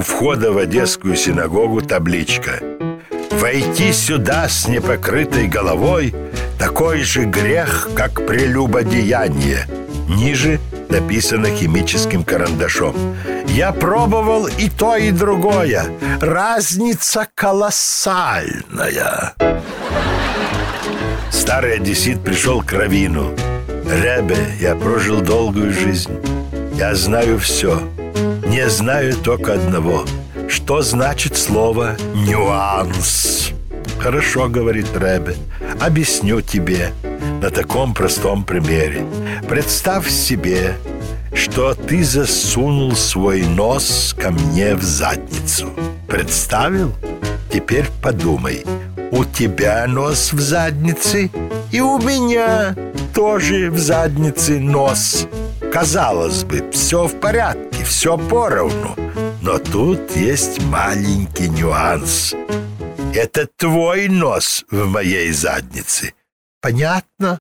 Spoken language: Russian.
у входа в Одесскую синагогу табличка. Войти сюда с непокрытой головой Такой же грех, как прелюбодеяние Ниже написано химическим карандашом. Я пробовал и то, и другое. Разница колоссальная Старый одессит пришел к Равину Ребе, я прожил долгую жизнь. Я знаю все Не знаю только одного. Что значит слово «нюанс» Хорошо, говорит Ребе Объясню тебе на таком простом примере. Представь себе, что ты засунул свой нос ко мне в задницу. Представил? Теперь подумай. У тебя нос в заднице И у меня тоже в заднице нос Казалось бы, все в порядке, все поровну. Но тут есть маленький нюанс. Это твой нос в моей заднице. Понятно?